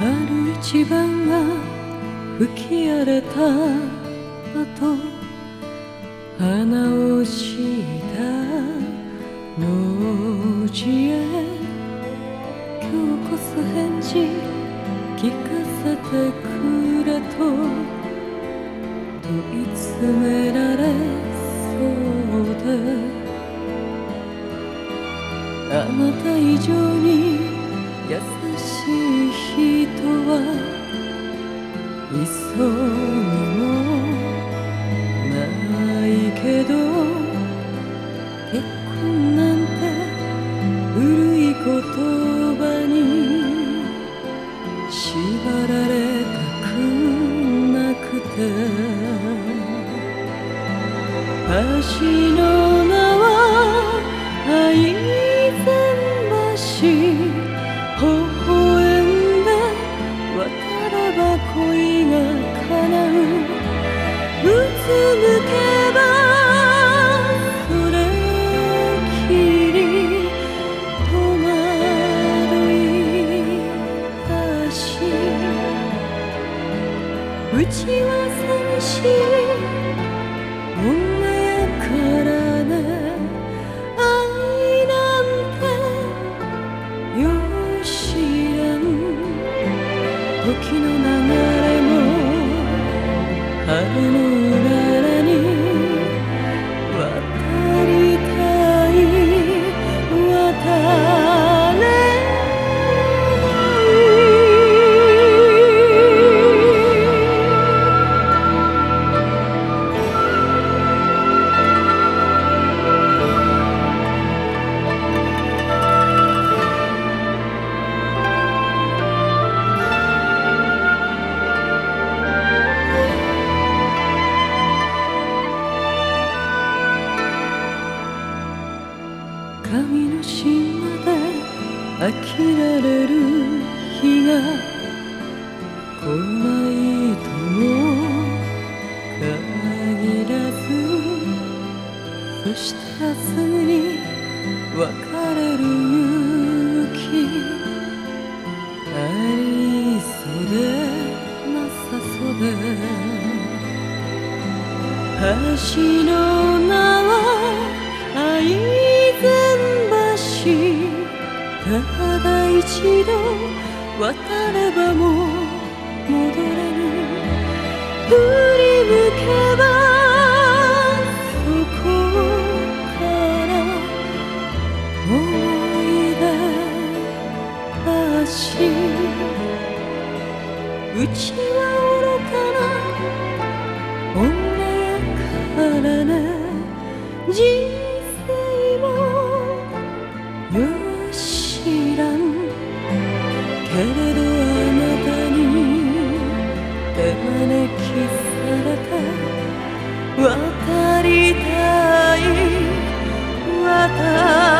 ある一番が吹き荒れた後花をした路地へ今日こそ返事聞かせてくれと問い詰められそうであなた以上に優しい人はいそうにもないけど結婚なんて古い言葉に縛られたくなくて橋の名は愛前橋ば恋が叶ううつむけばそれきり戸惑いだしうちは寂しい春のう神の芯まで飽きられる日が来ないとも限らずそしたらすぐに別れる勇気。ありそうでなさそうで。橋の名ただ一度渡ればもう戻れぬ振り向けばそこから思い出橋うちは愚かな女やからねれどあなたに手招きされた渡りたい渡れ